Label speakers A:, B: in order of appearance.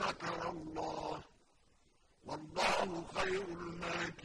A: مكر الله. والله خير الماكرين